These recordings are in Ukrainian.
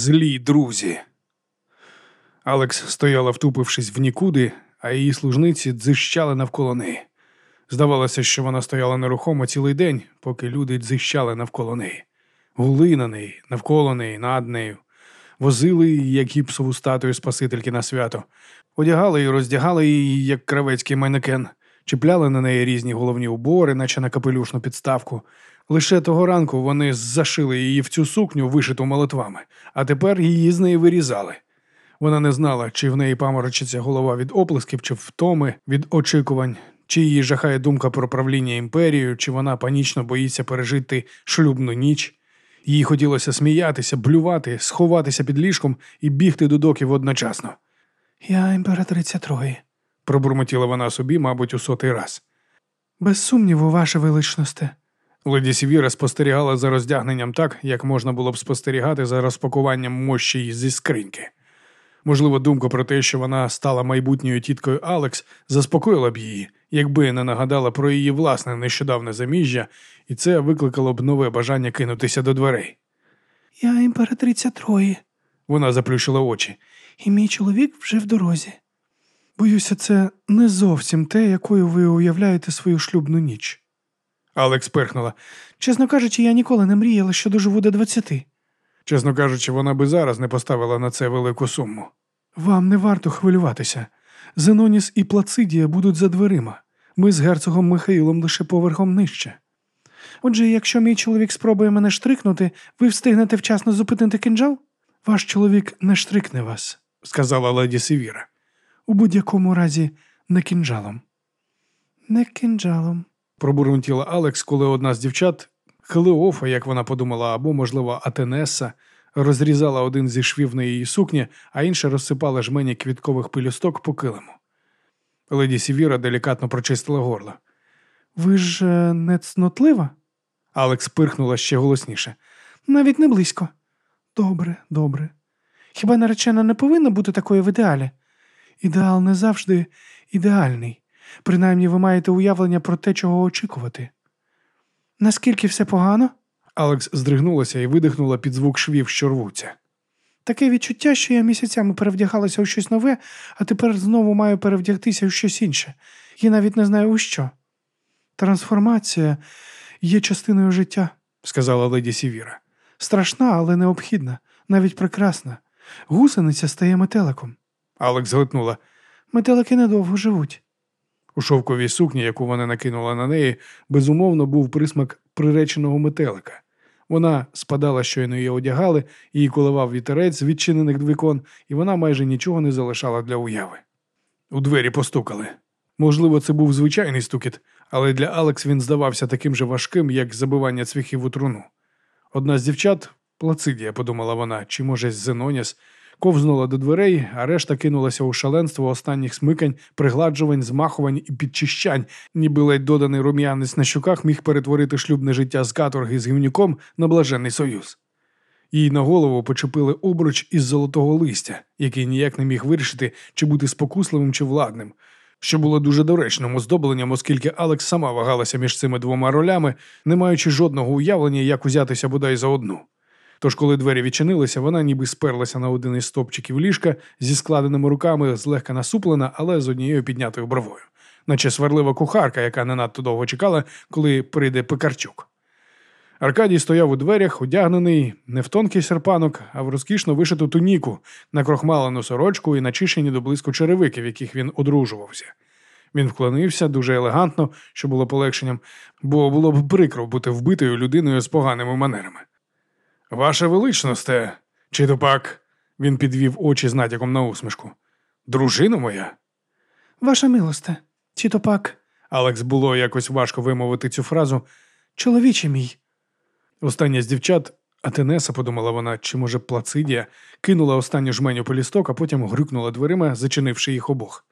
злі друзі. Алекс стояла, втупившись в нікуди, а її служниці дзищали навколо неї. Здавалося, що вона стояла нерухомо цілий день, поки люди дзищали навколо неї. Гули на неї, навколо неї, над нею. Возили її, як гіпсову статую Спасительки на свято, одягали і роздягали її, як кравецький манекен, чіпляли на неї різні головні убори, наче на капелюшну підставку. Лише того ранку вони зашили її в цю сукню, вишиту молитвами, а тепер її з неї вирізали. Вона не знала, чи в неї паморочиться голова від оплесків, чи втоми від очікувань, чи її жахає думка про правління імперією, чи вона панічно боїться пережити шлюбну ніч. Їй хотілося сміятися, блювати, сховатися під ліжком і бігти до доків одночасно. Я імператриця Трої, пробурмотіла вона собі, мабуть, у сотий раз. Без сумніву, ваше величносте. Леді Сівіра спостерігала за роздягненням так, як можна було б спостерігати за розпакуванням мощі зі скриньки. Можливо, думка про те, що вона стала майбутньою тіткою Алекс, заспокоїла б її, якби не нагадала про її власне нещодавне заміжжя, і це викликало б нове бажання кинутися до дверей. Я імператриця Трої, вона заплющила очі, і мій чоловік вже в дорозі. Боюся, це не зовсім те, якою ви уявляєте свою шлюбну ніч. Алекс перхнула. Чесно кажучи, я ніколи не мріяла, що доживу до двадцяти. Чесно кажучи, вона би зараз не поставила на це велику суму. Вам не варто хвилюватися. Зеноніс і Плацидія будуть за дверима. Ми з герцогом Михаїлом лише поверхом нижче. Отже, якщо мій чоловік спробує мене штрикнути, ви встигнете вчасно зупинити кинджал? Ваш чоловік не штрикне вас, сказала леді Сівіра. У будь-якому разі не кинджалом. Не кинджалом, пробурмотіла Алекс, коли одна з дівчат, Хелеофа, як вона подумала, або, можливо, Атенеса, розрізала один зі швів на її сукні, а інша розсипала жмені квіткових пелюсток по килиму. Леді Сівіра делікатно прочистила горло. Ви ж е, не цнотлива? Алекс пирхнула ще голосніше. Навіть не близько. Добре, добре. Хіба наречена не повинна бути такою в ідеалі? Ідеал не завжди ідеальний. Принаймні ви маєте уявлення про те, чого очікувати. Наскільки все погано? Алекс здригнулася і видихнула під звук швів, що рвуться. Таке відчуття, що я місяцями перевдягалася у щось нове, а тепер знову маю перевдягтися у щось інше. Я навіть не знаю у що. Трансформація є частиною життя, сказала леді Сівіра. Страшна, але необхідна, навіть прекрасна. Гусениця стає метеликом. Алекс глитнула. Метелики недовго живуть. У шовковій сукні, яку вона накинула на неї, безумовно був присмак приреченого метелика. Вона спадала, щойно її одягали, її коливав вітерець відчинених вікон, і вона майже нічого не залишала для уяви. У двері постукали. Можливо, це був звичайний стукіт, але для Алекс він здавався таким же важким, як забивання цвіхів у труну. Одна з дівчат, Плацидія, подумала вона, чи, може, Зеноніс, ковзнула до дверей, а решта кинулася у шаленство останніх смикань, пригладжувань, змахувань і підчищань, ніби ледь доданий рум'янець на щуках міг перетворити шлюбне життя з каторги з гівнюком на блаженний союз. Їй на голову почепили обруч із золотого листя, який ніяк не міг вирішити, чи бути спокусливим чи владним, що було дуже доречним оздобленням, оскільки Алекс сама вагалася між цими двома ролями, не маючи жодного уявлення, як узятися бодай за одну. Тож, коли двері відчинилися, вона ніби сперлася на один із стопчиків ліжка зі складеними руками, злегка насуплена, але з однією піднятою бровою, наче сварлива кухарка, яка не надто довго чекала, коли прийде пекарчук. Аркадій стояв у дверях, одягнений не в тонкий серпанок, а в розкішно вишиту туніку, накрохмалену сорочку і начищені до блиску черевики, в яких він одружувався. Він вклонився дуже елегантно, що було полегшенням, бо було б прикро бути вбитою людиною з поганими манерами. Ваше величносте, чи то пак він підвів очі з натяком на усмішку. Дружина моя? Ваша милосте, чи то пак. Алекс було якось важко вимовити цю фразу. Чоловіче мій. Остання з дівчат, Атенеса, подумала вона, чи, може, Плацидія, кинула останню жменю полісток, а потім грюкнула дверима, зачинивши їх обох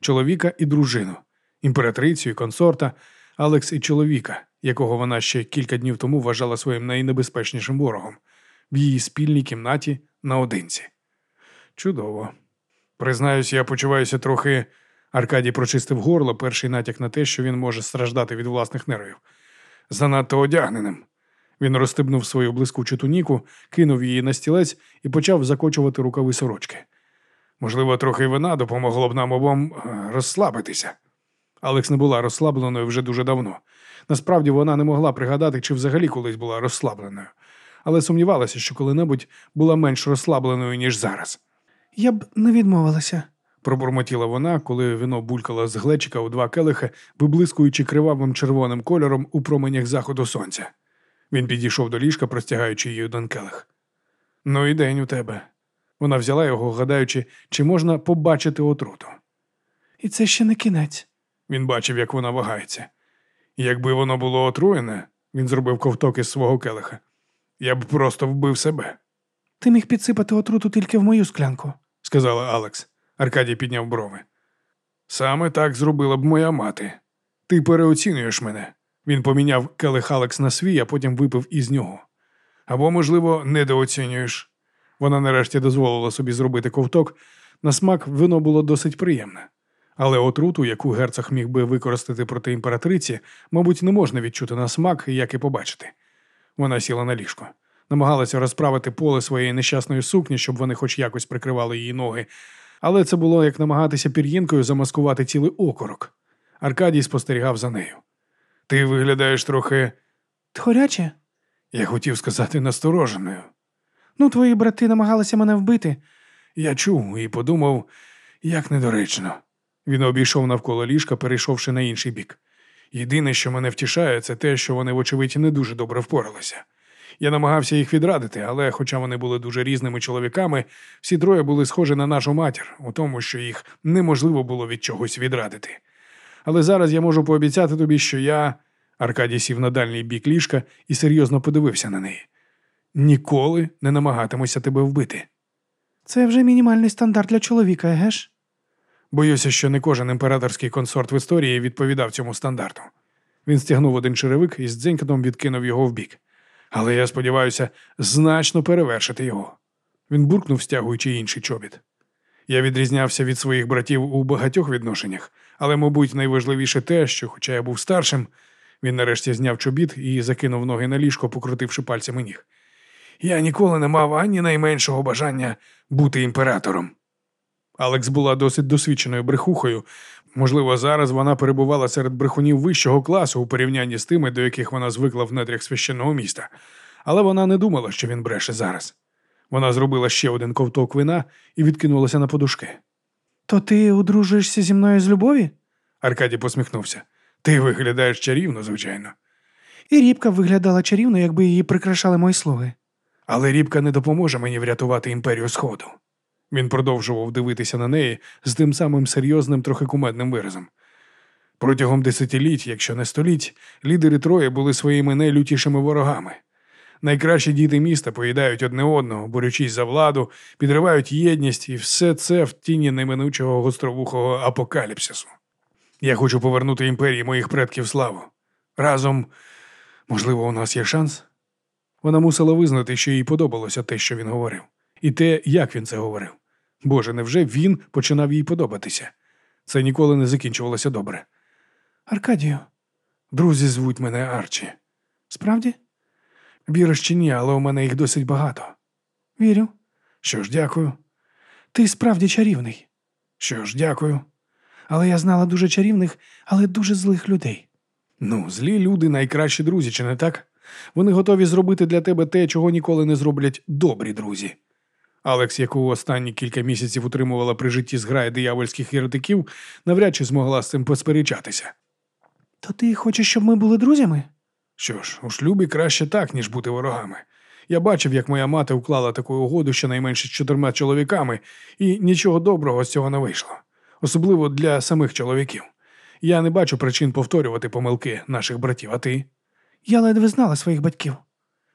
чоловіка і дружину, імператрицю і консорта, Алекс і чоловіка, якого вона ще кілька днів тому вважала своїм найнебезпечнішим ворогом, в її спільній кімнаті наодинці. Чудово. Признаюсь, я почуваюся трохи. Аркадій прочистив горло перший натяк на те, що він може страждати від власних нервів. Занадто одягненим. Він розстебнув свою блискучу туніку, кинув її на стілець і почав закочувати рукави сорочки. Можливо, трохи вина допомогло б нам обом е, розслабитися. Алекс не була розслабленою вже дуже давно. Насправді вона не могла пригадати, чи взагалі колись була розслабленою, але сумнівалася, що коли-небудь була менш розслабленою, ніж зараз. Я б не відмовилася. Пробурмотіла вона, коли вино булькало з глечика у два келихи, виблискуючи кривавим червоним кольором у променях заходу сонця. Він підійшов до ліжка, простягаючи її один келих. Ну і день у тебе. Вона взяла його, гадаючи, чи можна побачити отруту. І це ще не кінець. Він бачив, як вона вагається. Якби воно було отруєне, він зробив ковток із свого келиха. Я б просто вбив себе, Ти міг підсипати отруту тільки в мою склянку. сказала Алекс. Аркадій підняв брови. Саме так зробила б моя мати. Ти переоцінюєш мене. Він поміняв келих Алекс на свій, а потім випив із нього. Або, можливо, недооцінюєш. Вона нарешті дозволила собі зробити ковток. На смак вино було досить приємне. Але отруту, яку герцог міг би використати проти імператриці, мабуть, не можна відчути на смак, як і побачити. Вона сіла на ліжко, намагалася розправити поле своєї нещасної сукні, щоб вони хоч якось прикривали її ноги, але це було як намагатися пір'їнкою замаскувати цілий окорок. Аркадій спостерігав за нею. Ти виглядаєш трохи, Тхоряче? я хотів сказати, настороженою. Ну, твої брати намагалися мене вбити. Я чув і подумав, як недоречно. Він обійшов навколо ліжка, перейшовши на інший бік. Єдине, що мене втішає, це те, що вони, вочевидь, не дуже добре впоралися. Я намагався їх відрадити, але, хоча вони були дуже різними чоловіками, всі троє були схожі на нашу матір, у тому, що їх неможливо було від чогось відрадити. Але зараз я можу пообіцяти тобі, що я. Аркадій сів на дальній бік ліжка і серйозно подивився на неї. Ніколи не намагатимуся тебе вбити. Це вже мінімальний стандарт для чоловіка, еге ж? Боюся, що не кожен імператорський консорт в історії відповідав цьому стандарту. Він стягнув один черевик і з дзенькотом відкинув його вбік. Але я сподіваюся значно перевершити його. Він буркнув, стягуючи інший чобіт. Я відрізнявся від своїх братів у багатьох відношеннях, але, мабуть, найважливіше те, що, хоча я був старшим, він нарешті зняв чобіт і закинув ноги на ліжко, покрутивши пальцями ніг. Я ніколи не мав ані найменшого бажання бути імператором. Алекс була досить досвідченою брехухою. Можливо, зараз вона перебувала серед брехунів вищого класу у порівнянні з тими, до яких вона звикла в нетрях священного міста, але вона не думала, що він бреше зараз. Вона зробила ще один ковток вина і відкинулася на подушки. То ти одружуєшся зі мною з любові? Аркадій посміхнувся. Ти виглядаєш чарівно, звичайно. І рібка виглядала чарівно, якби її прикрашали мої слуги. Але рібка не допоможе мені врятувати імперію Сходу. Він продовжував дивитися на неї з тим самим серйозним, трохи кумедним виразом. Протягом десятиліть, якщо не століть, лідери Троє були своїми найлютішими ворогами. Найкращі діти міста поїдають одне одного, борючись за владу, підривають єдність і все це в тіні неминучого гостровухого апокаліпсису. Я хочу повернути імперії моїх предків славу. Разом, можливо, у нас є шанс? Вона мусила визнати, що їй подобалося те, що він говорив, і те, як він це говорив. Боже, невже він починав їй подобатися? Це ніколи не закінчувалося добре. Аркадію, Друзі звуть мене Арчі. справді? Віриш чи ні, але у мене їх досить багато. Вірю. Що ж, дякую. Ти справді чарівний. Що ж, дякую. Але я знала дуже чарівних, але дуже злих людей. Ну, злі люди найкращі друзі, чи не так? Вони готові зробити для тебе те, чого ніколи не зроблять добрі друзі. Алекс, яку останні кілька місяців утримувала при житті зграя диявольських єретиків, навряд чи змогла з цим посперечатися. То ти хочеш, щоб ми були друзями? Що ж, у шлюбі краще так, ніж бути ворогами. Я бачив, як моя мати уклала таку угоду щонайменше з чотирма чоловіками, і нічого доброго з цього не вийшло, особливо для самих чоловіків. Я не бачу причин повторювати помилки наших братів, а ти? Я ледве знала своїх батьків.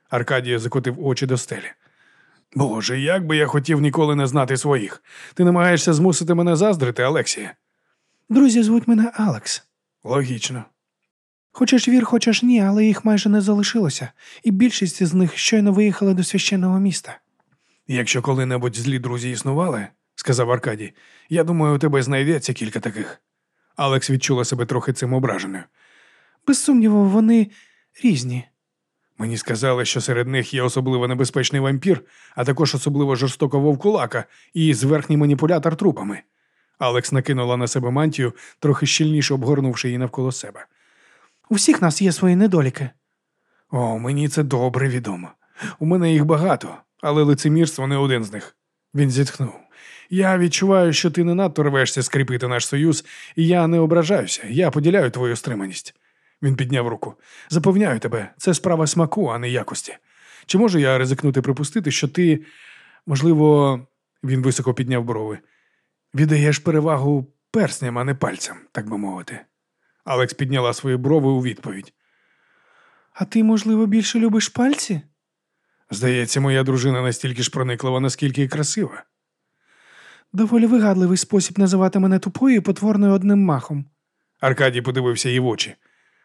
Аркадія закотив очі до стелі. Боже, як би я хотів ніколи не знати своїх. Ти намагаєшся змусити мене заздрити, Алексія? Друзі звуть мене Алекс. Логічно. Хочеш вір, хочеш ні, але їх майже не залишилося, і більшість з них щойно виїхали до священного міста. Якщо коли-небудь злі друзі існували, сказав Аркадій, я думаю, у тебе знайдеться кілька таких. Алекс відчула себе трохи цим ображеною. Без сумніву, вони різні. Мені сказали, що серед них є особливо небезпечний вампір, а також особливо жорстока вовкулака і зверхній маніпулятор трупами. Алекс накинула на себе мантію, трохи щільніше обгорнувши її навколо себе. У всіх нас є свої недоліки. О, мені це добре відомо. У мене їх багато, але лицемірство не один з них. Він зітхнув. Я відчуваю, що ти не надто рвешся скріпити наш союз, і я не ображаюся. Я поділяю твою стриманість. Він підняв руку. Запевняю тебе, це справа смаку, а не якості. Чи можу я ризикнути припустити, що ти, можливо, він високо підняв брови, віддаєш перевагу персням, а не пальцям, так би мовити. Алекс підняла свої брови у відповідь. А ти, можливо, більше любиш пальці? Здається, моя дружина настільки ж прониклива, наскільки і красива. Доволі вигадливий спосіб називати мене тупою і потворною одним махом. Аркадій подивився їй в очі.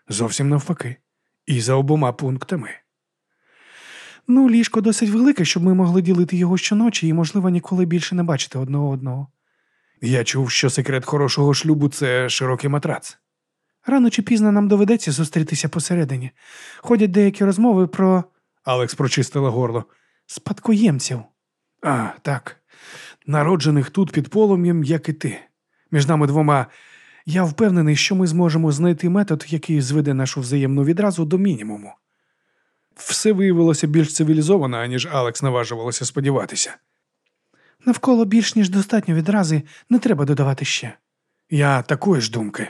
Зовсім навпаки. І за обома пунктами. Ну, ліжко досить велике, щоб ми могли ділити його щоночі і, можливо, ніколи більше не бачити одного одного. Я чув, що секрет хорошого шлюбу це широкий матрац. Рано чи пізно нам доведеться зустрітися посередині. Ходять деякі розмови про Алекс прочистила горло. спадкоємців. А, так. Народжених тут під полум'ям, як і ти. Між нами двома. Я впевнений, що ми зможемо знайти метод, який зведе нашу взаємну відразу до мінімуму. Все виявилося більш цивілізовано, аніж Алекс наважувалося сподіватися. Навколо більш ніж достатньо відрази, не треба додавати ще. Я такої ж думки.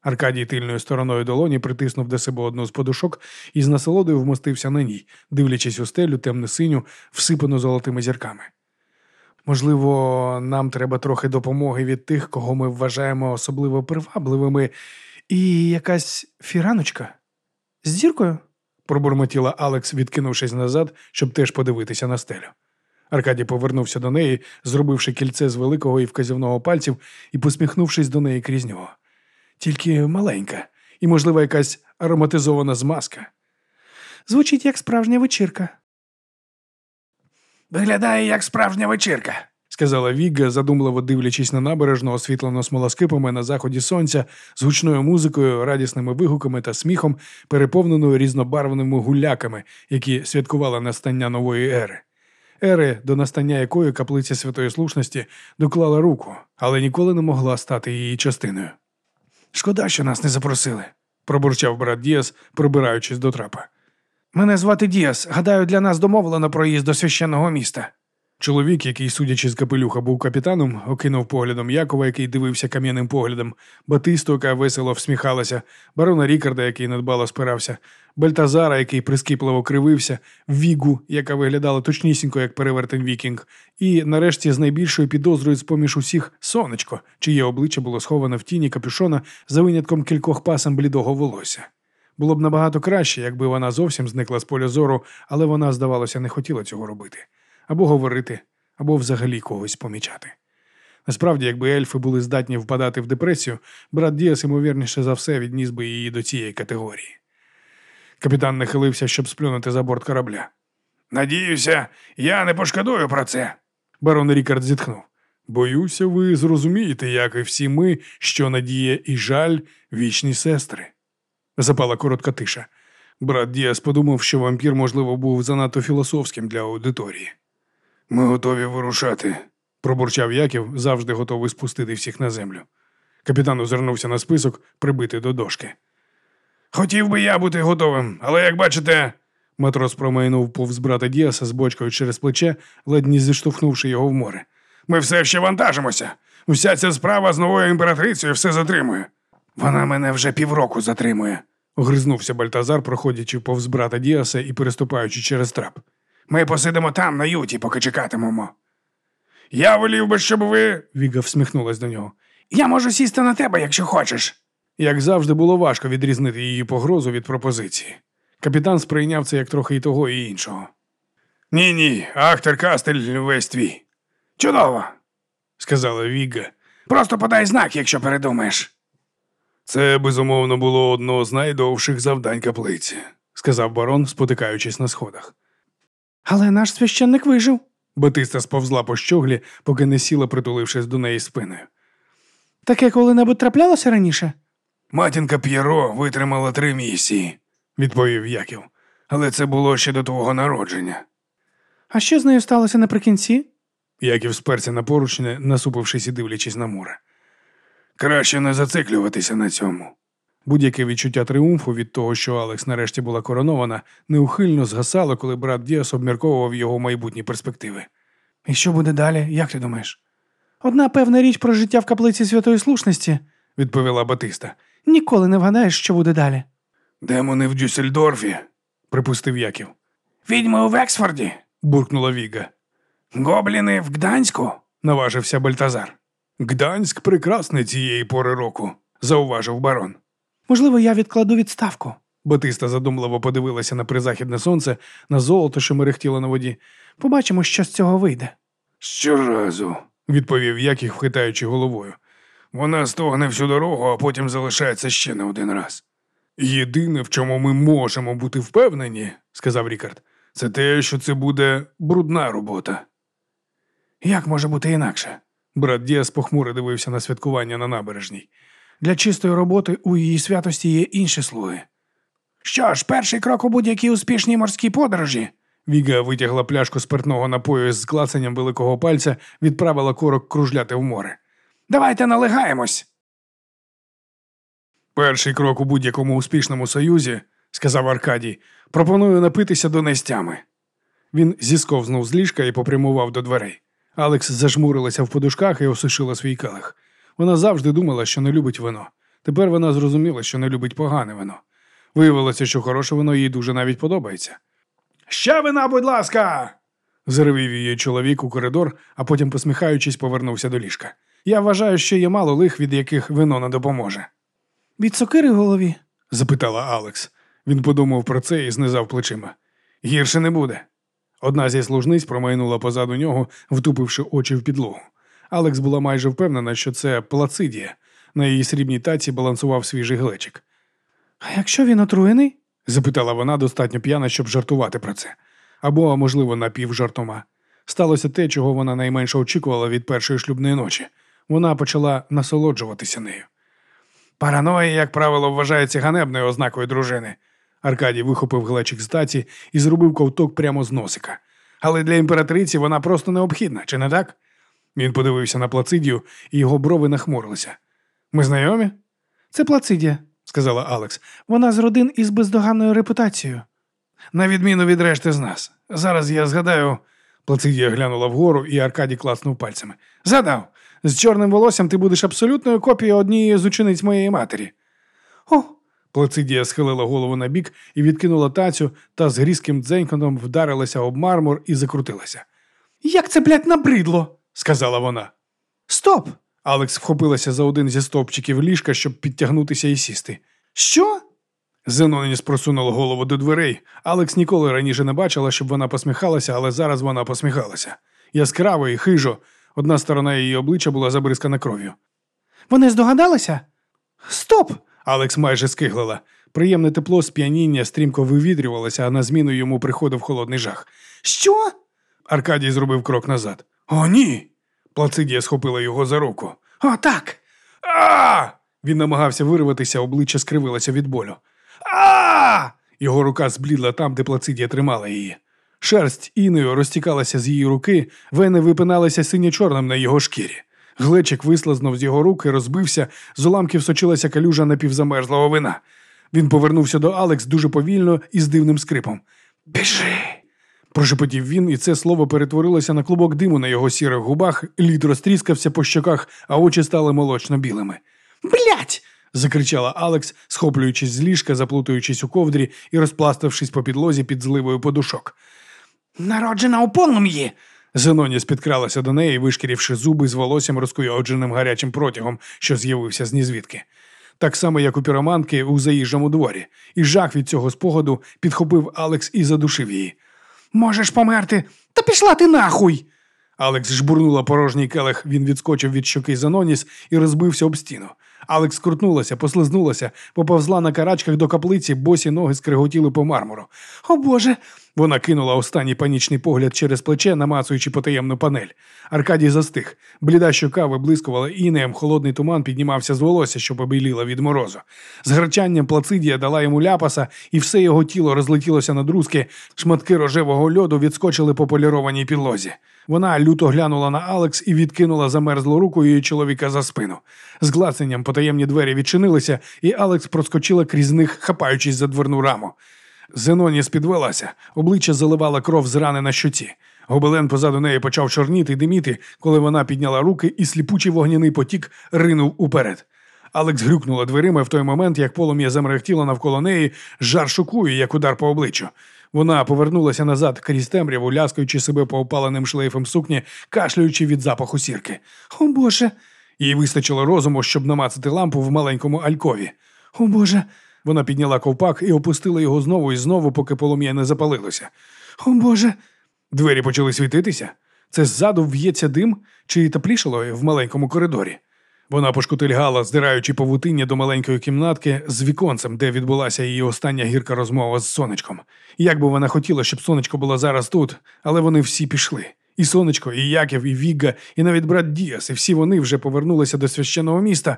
Аркадій тильною стороною долоні притиснув до себе одну з подушок і з насолодою вмостився на ній, дивлячись у стелю темно-синю, всипану золотими зірками. Можливо, нам треба трохи допомоги від тих, кого ми вважаємо особливо привабливими, і якась фіраночка. З зіркою? пробурмотіла Алекс, відкинувшись назад, щоб теж подивитися на стелю. Аркадій повернувся до неї, зробивши кільце з великого і вказівного пальців і посміхнувшись до неї крізь нього. Тільки маленька і, можливо, якась ароматизована змазка. Звучить як справжня вечірка. Виглядає як справжня вечірка, сказала Вігга, задумливо дивлячись на набережну, освітлену смолоскипами на заході сонця, з гучною музикою, радісними вигуками та сміхом, переповненою різнобарвними гуляками, які святкували настання нової ери. Ери, до настання якої каплиця святої слушності доклала руку, але ніколи не могла стати її частиною. Шкода, що нас не запросили, пробурчав брат Діас, пробираючись до трапа. Мене звати Діас. Гадаю, для нас домовлено проїзд до священного міста. Чоловік, який, судячи з капелюха, був капітаном, окинув поглядом Якова, який дивився кам'яним поглядом, Батисту, яка весело всміхалася, барона Рікарда, який недбало спирався, Бальтазара, який прискіпливо кривився, Вігу, яка виглядала точнісінько, як перевертень вікінг, і, нарешті, з найбільшою підозрою з поміж усіх сонечко, чиє обличчя було сховане в тіні капюшона за винятком кількох пасом блідого волосся. Було б набагато краще, якби вона зовсім зникла з поля зору, але вона, здавалося, не хотіла цього робити або говорити, або взагалі когось помічати. Насправді, якби ельфи були здатні впадати в депресію, брат Діас, ймовірніше за все, відніс би її до цієї категорії. Капітан нахилився, щоб сплюнути за борт корабля. Надіюся, я не пошкодую про це. Барон Рікард зітхнув. Боюся, ви зрозумієте, як і всі ми, що надія і жаль вічні сестри. Запала коротка тиша. Брат Діас подумав, що вампір, можливо, був занадто філософським для аудиторії. Ми готові вирушати, пробурчав Яків, завжди готовий спустити всіх на землю. Капітан озирнувся на список, прибитий до дошки. Хотів би я бути готовим, але як бачите, матрос промайнув повз брата Діаса з бочкою через плече, ледь не зіштовхнувши його в море. Ми все ще вантажимося. Уся ця справа з новою імператрицею все затримує. Вона мене вже півроку затримує, огризнувся Бальтазар, проходячи повз брата Діаса і переступаючи через трап. Ми посидимо там, на юті, поки чекатимемо. Я волів би, щоб ви. Віга всміхнулась до нього. Я можу сісти на тебе, якщо хочеш. Як завжди, було важко відрізнити її погрозу від пропозиції. Капітан сприйняв це як трохи і того, і іншого. Ні, ні, ахтеркастель весь твій. Чудово, сказала Віга. Просто подай знак, якщо передумаєш. Це, безумовно, було одно з найдовших завдань каплиці, сказав барон, спотикаючись на сходах. Але наш священник вижив. Батиста сповзла по щоглі, поки не сіла, притулившись до неї спиною. Таке коли-небудь траплялося раніше? Матінка П'єро витримала три місії, відповів Яків. Але це було ще до твого народження. А що з нею сталося наприкінці? Яків сперся на поручне, насупившись і дивлячись на море. Краще не зациклюватися на цьому. Будь-яке відчуття тріумфу від того, що Алекс нарешті була коронована, неухильно згасало, коли брат Діас обмірковував його майбутні перспективи. І що буде далі, як ти думаєш? Одна певна річ про життя в каплиці святої слушності, відповіла Батиста. Ніколи не вгадаєш, що буде далі. Демони в Дюссельдорфі, припустив Яків. Відьми у Вексфорді, буркнула Віга. Гобліни в Гданську, наважився Бальтазар. Гданськ прекрасний цієї пори року, зауважив барон. Можливо, я відкладу відставку. Батиста задумливо подивилася на призахідне сонце, на золото, що мерехтіло на воді. Побачимо, що з цього вийде. Щоразу, відповів Яків, хитаючи головою. Вона стогне всю дорогу, а потім залишається ще не один раз. Єдине, в чому ми можемо бути впевнені, сказав Рікард, це те, що це буде брудна робота. Як може бути інакше? Брат Діас похмуро дивився на святкування на набережній. Для чистої роботи у її святості є інші слуги. Що ж, перший крок у будь-якій успішній морській подорожі. Віга витягла пляшку спиртного напою з клацанням великого пальця, відправила корок кружляти в море. Давайте налегаємось. Перший крок у будь-якому успішному союзі, сказав Аркадій, пропоную напитися до нестями. Він зісковзнув з ліжка і попрямував до дверей. Алекс зажмурилася в подушках і осушила свій калих. Вона завжди думала, що не любить вино. Тепер вона зрозуміла, що не любить погане вино. Виявилося, що хороше вино їй дуже навіть подобається. Ще вина, будь ласка. заревів її чоловік у коридор, а потім, посміхаючись, повернувся до ліжка. Я вважаю, що є мало лих, від яких вино не допоможе. Від сокири в голові? запитала Алекс. Він подумав про це і знизав плечима. Гірше не буде. Одна зі служниць промайнула позаду нього, втупивши очі в підлогу. Алекс була майже впевнена, що це плацидія. На її срібній таці балансував свіжий глечик. А якщо він отруєний? запитала вона достатньо п'яна, щоб жартувати про це. Або, можливо, напівжартома. Сталося те, чого вона найменше очікувала від першої шлюбної ночі. Вона почала насолоджуватися нею. Параноя, як правило, вважається ганебною ознакою дружини. Аркадій вихопив глечик з таці і зробив ковток прямо з носика. Але для імператриці вона просто необхідна, чи не так? Він подивився на Плацидію, і його брови нахмурилися. Ми знайомі? Це Плацидія, сказала Алекс. Вона з родин із бездоганною репутацією. На відміну від решти з нас. Зараз я згадаю. Плацидія глянула вгору, і Аркадій класнув пальцями. Згадав, з чорним волоссям ти будеш абсолютною копією однієї з учениць моєї матері. О. Плацидія схилила голову на бік і відкинула тацю та з грізким дзенькотом вдарилася об мармур і закрутилася. Як це, блядь, набридло? сказала вона. Стоп! Алекс вхопилася за один зі стовпчиків ліжка, щоб підтягнутися і сісти. Що? Зеноніс просунула голову до дверей. Алекс ніколи раніше не бачила, щоб вона посміхалася, але зараз вона посміхалася. Яскраво і хижо. Одна сторона її обличчя була забризкана кров'ю. Вони здогадалися? Стоп! Алекс майже скиглила. Приємне тепло сп'яніння стрімко вивідрювалося, а на зміну йому приходив холодний жах. Що? Аркадій зробив крок назад. О, ні. Плацидія схопила його за руку. О, так. А! Він намагався вирватися, обличчя скривилося від болю. А! Його рука зблідла там, де плацидія тримала її. Шерсть іною розтікалася з її руки, вени випиналися синьо-чорним на його шкірі. Глечик вислизнув з його рук і розбився, з уламків сочилася калюжа напівзамерзлого вина. Він повернувся до Алекс дуже повільно і з дивним скрипом. Біжи. Прошепотів він, і це слово перетворилося на клубок диму на його сірих губах, лід розтріскався по щоках, а очі стали молочно білими. Блять! закричала Алекс, схоплюючись з ліжка, заплутуючись у ковдрі і розпластавшись по підлозі під зливою подушок. Народжена у полум'ї. Зеноні спідкралася до неї, вишкірівши зуби з волоссям розкуйодженим гарячим протягом, що з'явився з нізвідки. Так само, як у піроманки у заїжджому дворі, і жах від цього спогаду підхопив Алекс і задушив її. Можеш померти, та пішла ти нахуй. Алекс жбурнула порожній келих, він відскочив від щоки Заноніс і розбився об стіну. Алекс скрутнулася, послизнулася, поповзла на карачках до каплиці, босі ноги скриготіли по мармуру. О Боже. Вона кинула останній панічний погляд через плече, намацуючи потаємну панель. Аркадій застиг. Бліда щока виблискувала інеєм, холодний туман піднімався з волосся, що побіліла від морозу. З гарчанням плацидія дала йому ляпаса, і все його тіло розлетілося на друзки, шматки рожевого льоду відскочили по полірованій підлозі. Вона люто глянула на Алекс і відкинула замерзлу руку її чоловіка за спину. З глацанням потаємні двері відчинилися, і Алекс проскочила крізь них, хапаючись за дверну раму. Зеноніс підвелася, обличчя заливала кров з рани на щоці. Гобелен позаду неї почав чорніти й диміти, коли вона підняла руки, і сліпучий вогняний потік ринув уперед. Алекс грюкнула дверима в той момент, як полум'я замерехтіло навколо неї, жар шокує, як удар по обличчю. Вона повернулася назад крізь темряву, ляскаючи себе по опаленим шлейфом сукні, кашлюючи від запаху сірки. О Боже. Їй вистачило розуму, щоб намацати лампу в маленькому алькові. О Боже. Вона підняла ковпак і опустила його знову і знову, поки полум'я не запалилося. О Боже. Двері почали світитися. Це ззаду в'ється дим чи теплішало в маленькому коридорі. Вона пошкутильгала, здираючи павутиння до маленької кімнатки з віконцем, де відбулася її остання гірка розмова з сонечком. Як би вона хотіла, щоб сонечко було зараз тут, але вони всі пішли. І сонечко, і Яків, і Вігга, і навіть брат Діас, і всі вони вже повернулися до священного міста.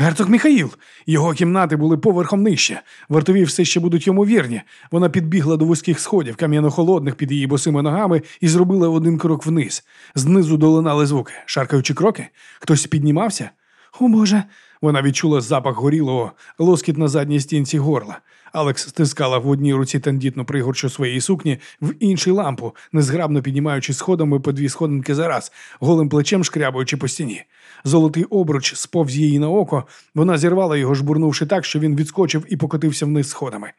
Герцог Міхаїл, його кімнати були поверхом нижче. Вартові все ще будуть йому вірні. Вона підбігла до вузьких сходів, кам'яно-холодних під її босими ногами, і зробила один крок вниз. Знизу долинали звуки, шаркаючи кроки. Хтось піднімався. О Боже. Вона відчула запах горілого, лоскіт на задній стінці горла. Алекс стискала в одній руці тендітну пригорчу своєї сукні, в іншій лампу, незграбно піднімаючи сходами по дві сходинки за раз, голим плечем шкрябуючи по стіні. Золотий обруч сповз її на око, вона зірвала його, жбурнувши так, що він відскочив і покотився вниз сходами.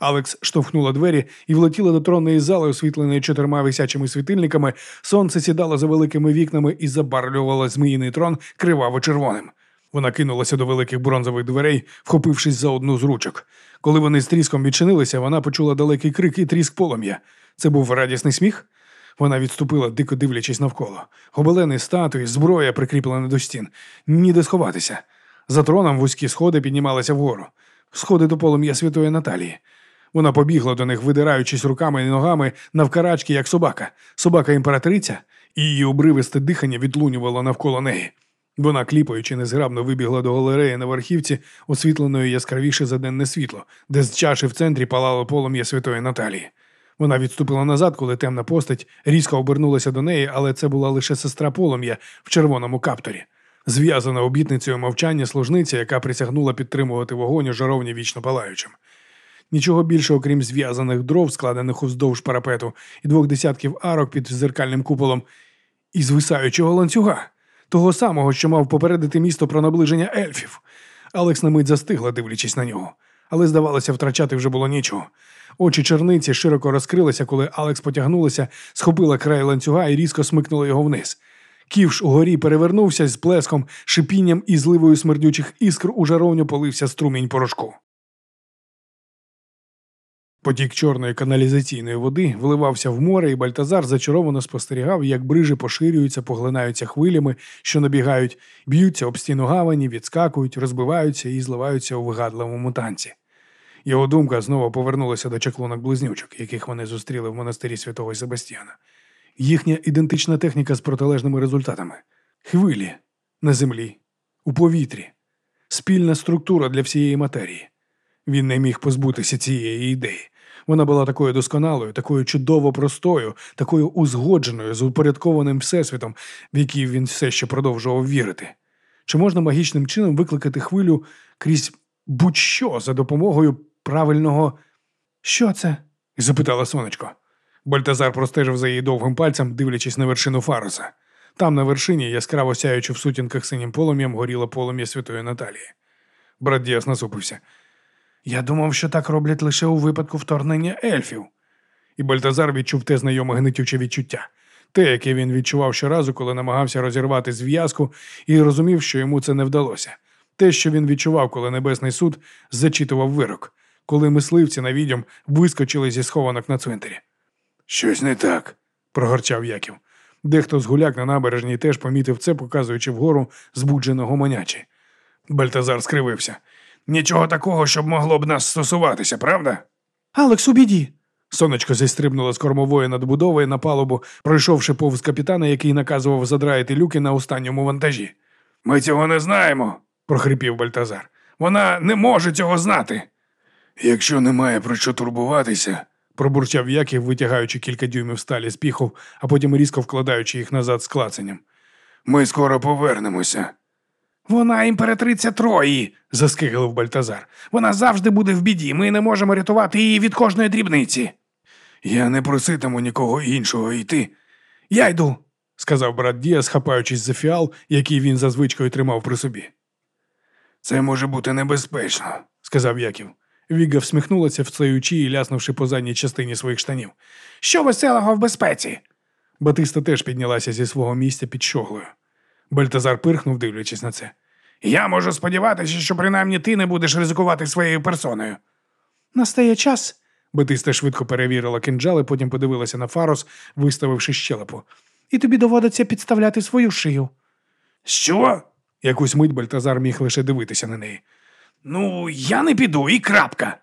Алекс штовхнула двері і влетіла до тронної зали, освітленої чотирма висячими світильниками. Сонце сідало за великими вікнами і забарвлювало зміїний трон криваво-червоним. Вона кинулася до великих бронзових дверей, вхопившись за одну з ручок. Коли вони з тріском відчинилися, вона почула далекий крик і тріск полум'я. Це був радісний сміх. Вона відступила, дико дивлячись навколо. Гобелени, статуї, зброя прикріплена до стін. Ніде сховатися. За троном вузькі сходи піднімалися вгору. Сходи до полум'я святої Наталії. Вона побігла до них, видираючись руками і ногами навкарачки, як собака. Собака імператриця, і її обривисте дихання відлунювало навколо неї. Вона, кліпаючи, незграбно вибігла до галереї на верхівці, освітленої яскравіше за денне світло, де з чаші в центрі палало полум'я святої Наталії. Вона відступила назад, коли темна постать різко обернулася до неї, але це була лише сестра полум'я в червоному капторі. Зв'язана обітницею мовчання служниця, яка присягнула підтримувати вогонь у жаровні вічно палаючим. Нічого більше, окрім зв'язаних дров, складених уздовж парапету, і двох десятків арок під зеркальним куполом, і звисаючого ланцюга, того самого, що мав попередити місто про наближення ельфів. Алекс на мить застигла, дивлячись на нього, але, здавалося, втрачати вже було нічого. Очі черниці широко розкрилися, коли Алекс потягнулася, схопила край ланцюга і різко смикнула його вниз. Ківш угорі перевернувся з плеском, шипінням і зливою смердючих іскр у жаровню полився струмінь порошку. Потік чорної каналізаційної води вливався в море, і Бальтазар зачаровано спостерігав, як брижі поширюються, поглинаються хвилями, що набігають, б'ються об стіну гавані, відскакують, розбиваються і зливаються у вигадливому танці. Його думка знову повернулася до чаклунок близнючок, яких вони зустріли в монастирі святого Себастьяна. Їхня ідентична техніка з протилежними результатами: хвилі на землі, у повітрі, спільна структура для всієї матерії. Він не міг позбутися цієї ідеї. Вона була такою досконалою, такою чудово простою, такою узгодженою з упорядкованим всесвітом, в який він все ще продовжував вірити. Чи можна магічним чином викликати хвилю крізь будь-що за допомогою правильного. Що це? запитала сонечко. Бальтазар простежив за її довгим пальцем, дивлячись на вершину фаруса. Там, на вершині, яскраво сяючи в сутінках синім полум'ям, горіло полум'я святої Наталії. Брат Діас насупився. Я думав, що так роблять лише у випадку вторгнення ельфів. І Бальтазар відчув те знайоме гнитюче відчуття, те, яке він відчував щоразу, коли намагався розірвати зв'язку, і розумів, що йому це не вдалося. Те, що він відчував, коли Небесний суд зачитував вирок, коли мисливці на відьом вискочили зі схованок на цвинтарі. Щось не так, прогорчав Яків. Дехто з гуляк на набережній теж помітив це, показуючи вгору збудженого манячі. Бальтазар скривився. Нічого такого, щоб могло б нас стосуватися, правда? Алекс у біді. Сонечко зістрибнуло з кормової надбудови на палубу, пройшовши повз капітана, який наказував задраїти люки на останньому вантажі. Ми цього не знаємо, прохрипів Бальтазар. Вона не може цього знати. Якщо немає про що турбуватися, пробурчав Яків, витягаючи кілька дюймів сталі з піхов, а потім різко вкладаючи їх назад з клацанням. Ми скоро повернемося. Вона імператриця Трої, заскиглив Бальтазар. Вона завжди буде в біді. Ми не можемо рятувати її від кожної дрібниці. Я не проситиму нікого іншого йти. Я йду, сказав брат Діас, хапаючись за фіал, який він за звичкою тримав при собі. Це може бути небезпечно, сказав Яків. Віга всміхнулася, встаючи і ляснувши по задній частині своїх штанів. Що веселого в безпеці? Батиста теж піднялася зі свого місця під щоглою. Бальтазар пирхнув, дивлячись на це. Я можу сподіватися, що принаймні ти не будеш ризикувати своєю персоною. Настає час. Батиста швидко перевірила кинджали, потім подивилася на фарос, виставивши щелепу. І тобі доводиться підставляти свою шию. Що? Якусь мить Бальтазар міг лише дивитися на неї. Ну, я не піду, і крапка.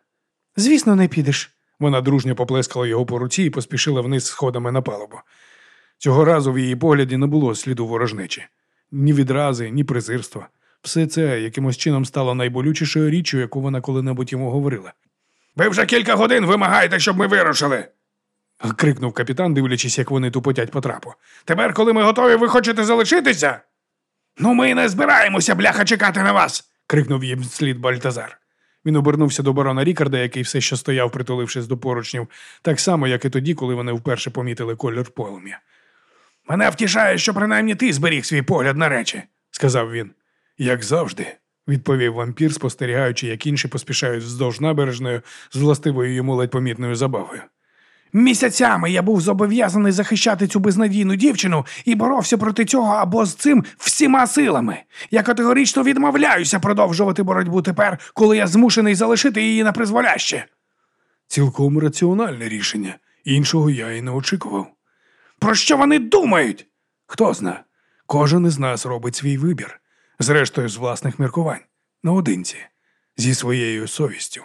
Звісно, не підеш. Вона дружньо поплескала його по руці і поспішила вниз сходами на палубу. Цього разу в її погляді не було сліду ворожнечі, ні відрази, ні презирства. Все це якимось чином стало найболючішою річчю, яку вона коли-небудь йому говорила. Ви вже кілька годин вимагаєте, щоб ми вирушили. крикнув капітан, дивлячись, як вони тупотять по трапу. Тепер, коли ми готові, ви хочете залишитися? Ну, ми не збираємося, бляха, чекати на вас. крикнув їм слід Бальтазар. Він обернувся до барона Рікарда, який все ще стояв, притулившись до поручнів, так само, як і тоді, коли вони вперше помітили колір полум'я. Мене втішає, що принаймні ти зберіг свій погляд на речі, сказав він. Як завжди, відповів вампір, спостерігаючи, як інші поспішають вздовж набережною з властивою йому ледь помітною забавою. Місяцями я був зобов'язаний захищати цю безнадійну дівчину і боровся проти цього або з цим всіма силами. Я категорично відмовляюся продовжувати боротьбу тепер, коли я змушений залишити її на призволяще. Цілком раціональне рішення. Іншого я і не очікував. Про що вони думають? Хто зна. Кожен із нас робить свій вибір, зрештою, з власних міркувань, наодинці, зі своєю совістю.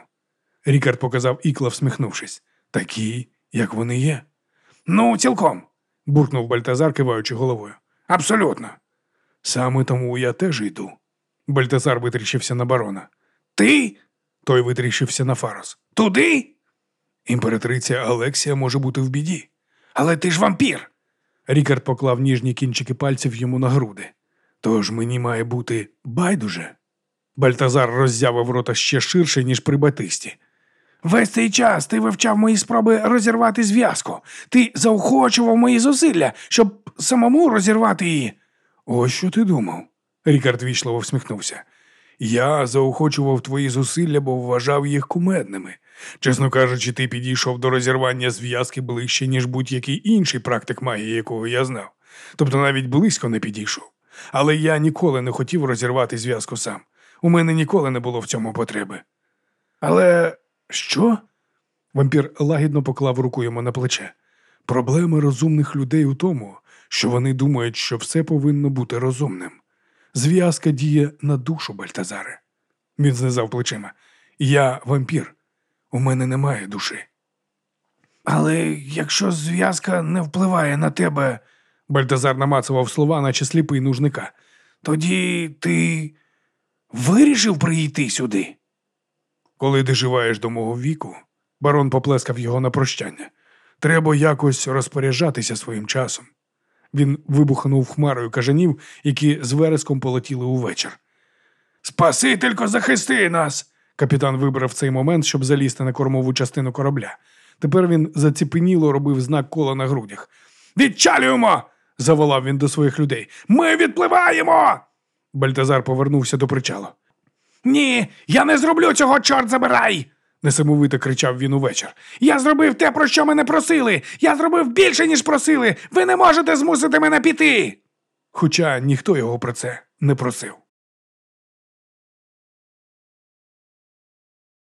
Рікард показав ікла, всміхнувшись. Такі, як вони є. Ну, цілком, буркнув Бальтазар, киваючи головою. Абсолютно. Саме тому я теж йду. Бальтазар витріщився на барона. Ти? Той витріщився на Фарос. Туди? Імператриця Алексія може бути в біді. Але ти ж вампір. Рікард поклав ніжні кінчики пальців йому на груди. Тож мені має бути байдуже. Бальтазар роззявив рота ще ширше, ніж при батисті. Весь цей час ти вивчав мої спроби розірвати зв'язку. Ти заохочував мої зусилля, щоб самому розірвати її. Ось що ти думав. Рікард вічливо всміхнувся. Я заохочував твої зусилля, бо вважав їх кумедними. Чесно кажучи, ти підійшов до розірвання зв'язки ближче, ніж будь-який інший практик магії, якого я знав. Тобто навіть близько не підійшов. Але я ніколи не хотів розірвати зв'язку сам. У мене ніколи не було в цьому потреби. Але що? Вампір лагідно поклав руку йому на плече. Проблема розумних людей у тому, що вони думають, що все повинно бути розумним. Зв'язка діє на душу Бальтазаре. Він знизав плечима. Я вампір. У мене немає душі. Але якщо зв'язка не впливає на тебе, Бальтазар намацував слова, наче сліпий нужника. Тоді ти вирішив прийти сюди? Коли доживаєш до мого віку, барон поплескав його на прощання. Треба якось розпоряджатися своїм часом. Він вибухнув хмарою кажанів, які з вереском полетіли увечір. Спасителько, захисти нас! Капітан вибрав цей момент, щоб залізти на кормову частину корабля. Тепер він заціпеніло робив знак кола на грудях. Відчалюємо! заволав він до своїх людей. Ми відпливаємо! Бальтазар повернувся до причалу. Ні, я не зроблю цього, чорт забирай! несамовито кричав він увечір. Я зробив те, про що мене просили. Я зробив більше, ніж просили. Ви не можете змусити мене піти. Хоча ніхто його про це не просив.